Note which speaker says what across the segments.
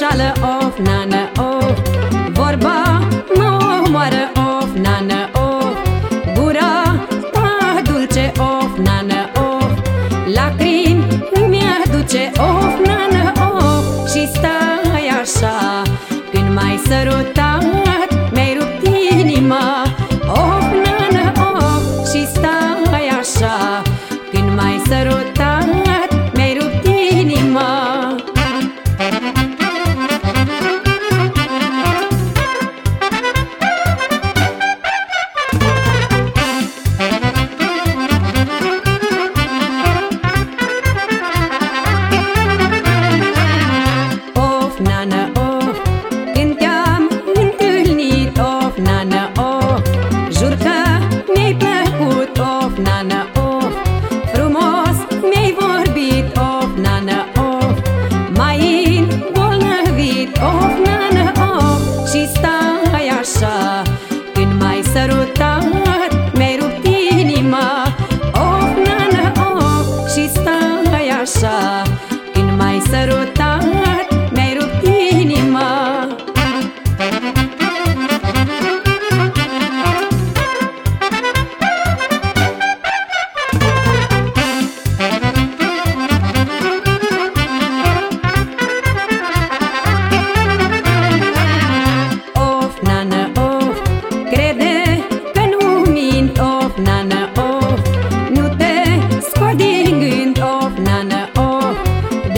Speaker 1: greșeală, of, nană, of Vorba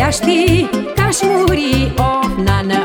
Speaker 1: de-a ști că-aș muri, of, nană.